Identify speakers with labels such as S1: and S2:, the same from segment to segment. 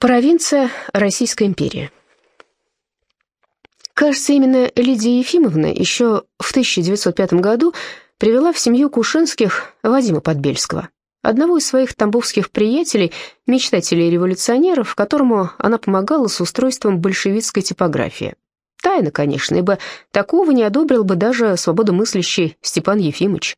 S1: Провинция Российской империи. Кажется, именно Лидия Ефимовна еще в 1905 году привела в семью Кушинских Вадима Подбельского, одного из своих тамбовских приятелей, мечтателей-революционеров, которому она помогала с устройством большевистской типографии. Тайна, конечно, ибо такого не одобрил бы даже свободомыслящий Степан Ефимович.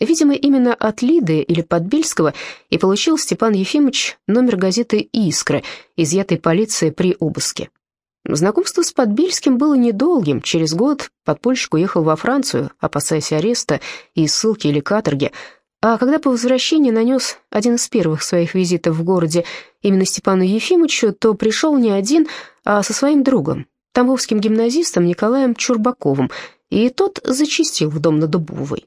S1: Видимо, именно от Лиды или Подбельского и получил Степан Ефимович номер газеты «Искры», изъятой полицией при обыске. Знакомство с Подбельским было недолгим. Через год подпольщик уехал во Францию, опасаясь ареста и ссылки или каторги. А когда по возвращении нанес один из первых своих визитов в городе именно Степану Ефимовичу, то пришел не один, а со своим другом, тамбовским гимназистом Николаем Чурбаковым, и тот зачистил в дом на Дубовой.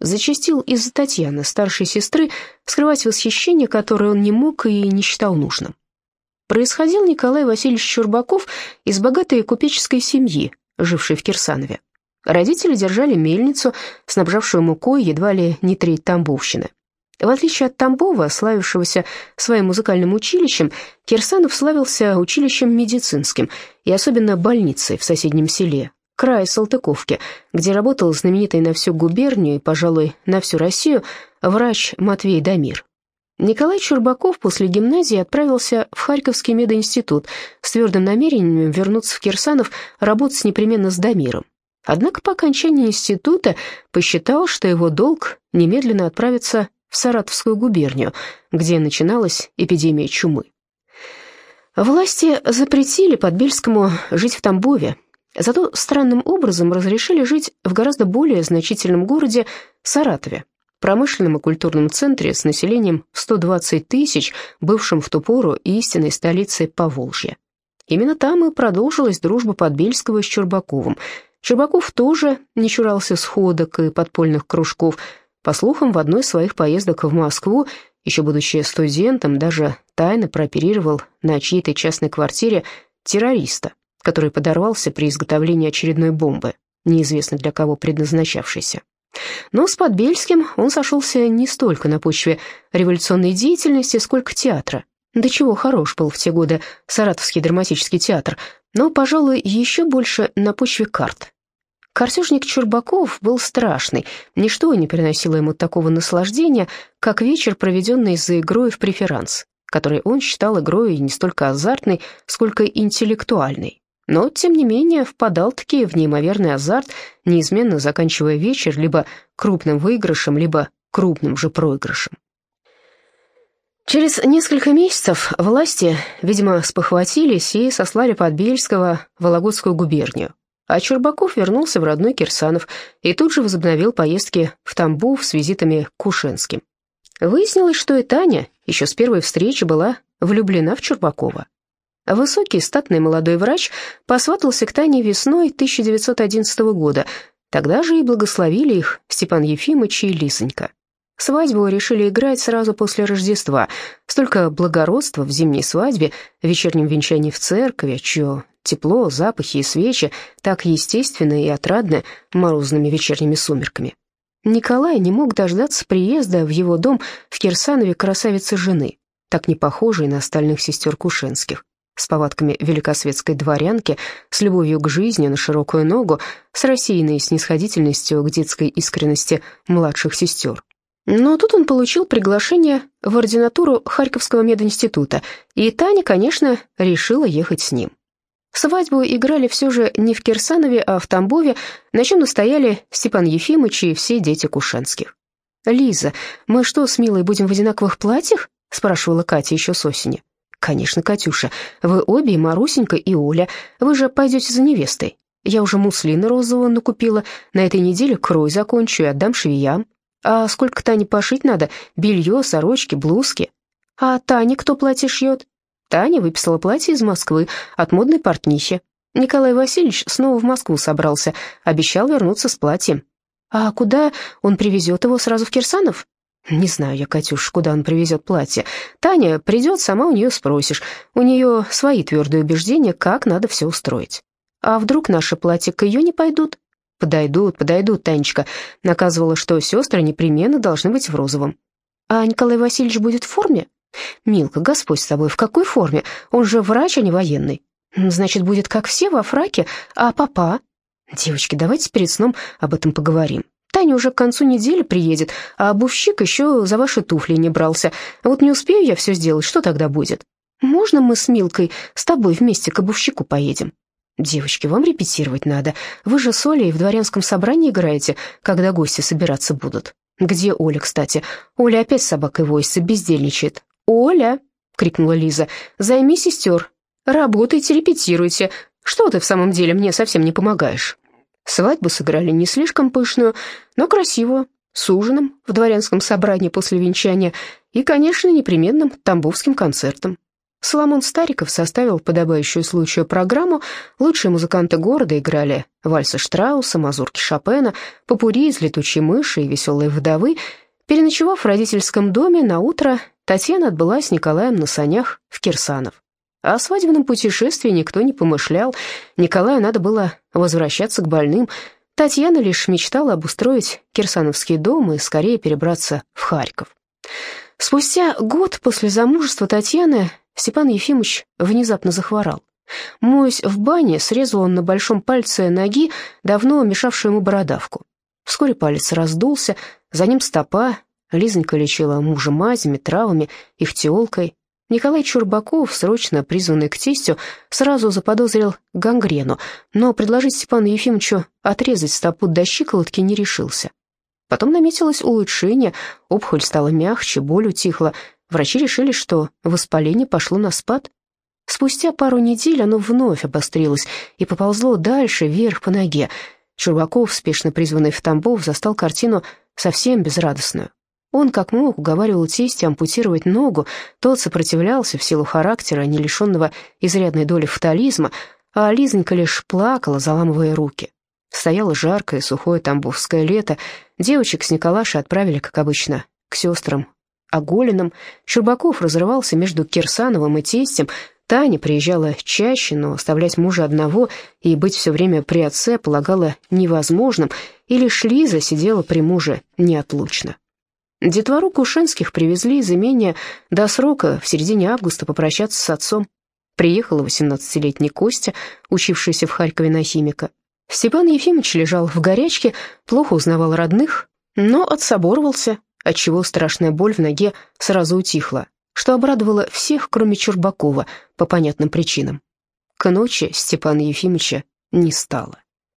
S1: Зачастил из-за Татьяны, старшей сестры, скрывать восхищение, которое он не мог и не считал нужным. Происходил Николай Васильевич Чурбаков из богатой купеческой семьи, жившей в Кирсанове. Родители держали мельницу, снабжавшую мукой едва ли не треть Тамбовщины. В отличие от Тамбова, славившегося своим музыкальным училищем, Кирсанов славился училищем медицинским и особенно больницей в соседнем селе, край Салтыковки, где работал знаменитый на всю губернию и, пожалуй, на всю Россию врач Матвей Дамир. Николай Чурбаков после гимназии отправился в Харьковский мединститут с твердым намерением вернуться в Кирсанов работать непременно с Дамиром. Однако по окончании института посчитал, что его долг немедленно отправиться в Саратовскую губернию, где начиналась эпидемия чумы. Власти запретили Подбельскому жить в Тамбове, Зато странным образом разрешили жить в гораздо более значительном городе Саратове, промышленном и культурном центре с населением 120 тысяч, бывшем в ту пору истинной столицей Поволжья. Именно там и продолжилась дружба Подбельского с Чурбаковым. Чурбаков тоже не чурался сходок и подпольных кружков. По слухам, в одной из своих поездок в Москву, еще будучи студентом, даже тайно прооперировал на чьей-то частной квартире террориста, который подорвался при изготовлении очередной бомбы, неизвестно для кого предназначавшейся. Но с Подбельским он сошелся не столько на почве революционной деятельности, сколько театра. До чего хорош был в те годы Саратовский драматический театр, но, пожалуй, еще больше на почве карт. Картежник Чурбаков был страшный, ничто не приносило ему такого наслаждения, как вечер, проведенный за игрой в преферанс, который он считал игрой не столько азартной, сколько интеллектуальной но, тем не менее, впадал-таки в неимоверный азарт, неизменно заканчивая вечер либо крупным выигрышем, либо крупным же проигрышем. Через несколько месяцев власти, видимо, спохватились и сослали Подбельского в Вологодскую губернию, а Чурбаков вернулся в родной Кирсанов и тут же возобновил поездки в Тамбов с визитами к Кушенским. Выяснилось, что и Таня еще с первой встречи была влюблена в Чурбакова. Высокий, статный молодой врач посватался к Тане весной 1911 года. Тогда же и благословили их Степан Ефимович и Лисонька. Свадьбу решили играть сразу после Рождества. Столько благородства в зимней свадьбе, в вечернем венчании в церкви, чье тепло, запахи и свечи так естественно и отрадно морозными вечерними сумерками. Николай не мог дождаться приезда в его дом в Кирсанове красавицы жены, так не похожей на остальных сестер Кушенских с повадками великосветской дворянки, с любовью к жизни на широкую ногу, с рассеянной снисходительностью к детской искренности младших сестер. Но тут он получил приглашение в ординатуру Харьковского мединститута, и Таня, конечно, решила ехать с ним. Свадьбу играли все же не в Кирсанове, а в Тамбове, на чем настояли Степан Ефимович и все дети Кушенских. «Лиза, мы что, с Милой будем в одинаковых платьях?» — спрашивала Катя еще с осени. «Конечно, Катюша. Вы обе, Марусенька, и Оля. Вы же пойдете за невестой. Я уже муслины розового накупила. На этой неделе крой закончу и отдам швеям. А сколько Тане пошить надо? Белье, сорочки, блузки. А Тане кто платье шьет? Таня выписала платье из Москвы от модной портнихи. Николай Васильевич снова в Москву собрался, обещал вернуться с платьем. А куда он привезет его сразу в Кирсанов? «Не знаю я, Катюш, куда он привезет платье. Таня придет, сама у нее спросишь. У нее свои твердые убеждения, как надо все устроить. А вдруг наши платья к ее не пойдут?» «Подойдут, подойдут, Танечка», наказывала, что сестры непременно должны быть в розовом. «А Николай Васильевич будет в форме?» «Милка, Господь с тобой, в какой форме? Он же врач, а не военный». «Значит, будет как все во фраке, а папа?» «Девочки, давайте перед сном об этом поговорим. Таня уже к концу недели приедет, а обувщик еще за ваши туфли не брался. Вот не успею я все сделать, что тогда будет? Можно мы с Милкой с тобой вместе к обувщику поедем?» «Девочки, вам репетировать надо. Вы же с Олей в дворянском собрании играете, когда гости собираться будут. Где Оля, кстати? Оля опять с собакой возится, бездельничает. «Оля!» — крикнула Лиза. «Займи сестер. Работайте, репетируйте. Что ты в самом деле мне совсем не помогаешь?» Свадьбу сыграли не слишком пышную, но красивую, с ужином в дворянском собрании после венчания и, конечно, непременным тамбовским концертом. Соломон Стариков составил подобающую случаю программу. Лучшие музыканты города играли вальсы Штрауса, мазурки Шопена, попури из «Летучей мыши» и «Веселые вдовы». Переночевав в родительском доме, на утро Татьяна отбыла с Николаем на санях в Кирсанов. О свадебном путешествии никто не помышлял. Николаю надо было возвращаться к больным. Татьяна лишь мечтала обустроить Кирсановский дом и скорее перебраться в Харьков. Спустя год после замужества Татьяны Степан Ефимович внезапно захворал. Моясь в бане, срезал он на большом пальце ноги давно мешавшую ему бородавку. Вскоре палец раздулся, за ним стопа. Лизонька лечила мужа мазями, травами, ихтиолкой. Николай Чурбаков, срочно призванный к тестю, сразу заподозрил гангрену, но предложить Степану Ефимовичу отрезать стопу до щиколотки не решился. Потом наметилось улучшение, опухоль стала мягче, боль утихла, Врачи решили, что воспаление пошло на спад. Спустя пару недель оно вновь обострилось и поползло дальше, вверх по ноге. Чурбаков, спешно призванный в Тамбов, застал картину совсем безрадостную. Он, как мог, уговаривал тестя ампутировать ногу, тот сопротивлялся в силу характера, не лишенного изрядной доли фатализма, а Лизонька лишь плакала, заламывая руки. Стояло жаркое, сухое тамбовское лето, девочек с Николашей отправили, как обычно, к сестрам оголенным. Щербаков разрывался между Кирсановым и тестем. Таня приезжала чаще, но оставлять мужа одного и быть все время при отце полагала невозможным, и лишь Лиза сидела при муже неотлучно. Детвору Кушенских привезли из имения до срока в середине августа попрощаться с отцом. Приехала 18-летний Костя, учившийся в Харькове на химика. Степан Ефимович лежал в горячке, плохо узнавал родных, но отсоборовался, отчего страшная боль в ноге сразу утихла, что обрадовало всех, кроме Чурбакова, по понятным причинам. К ночи Степана Ефимовича не стало.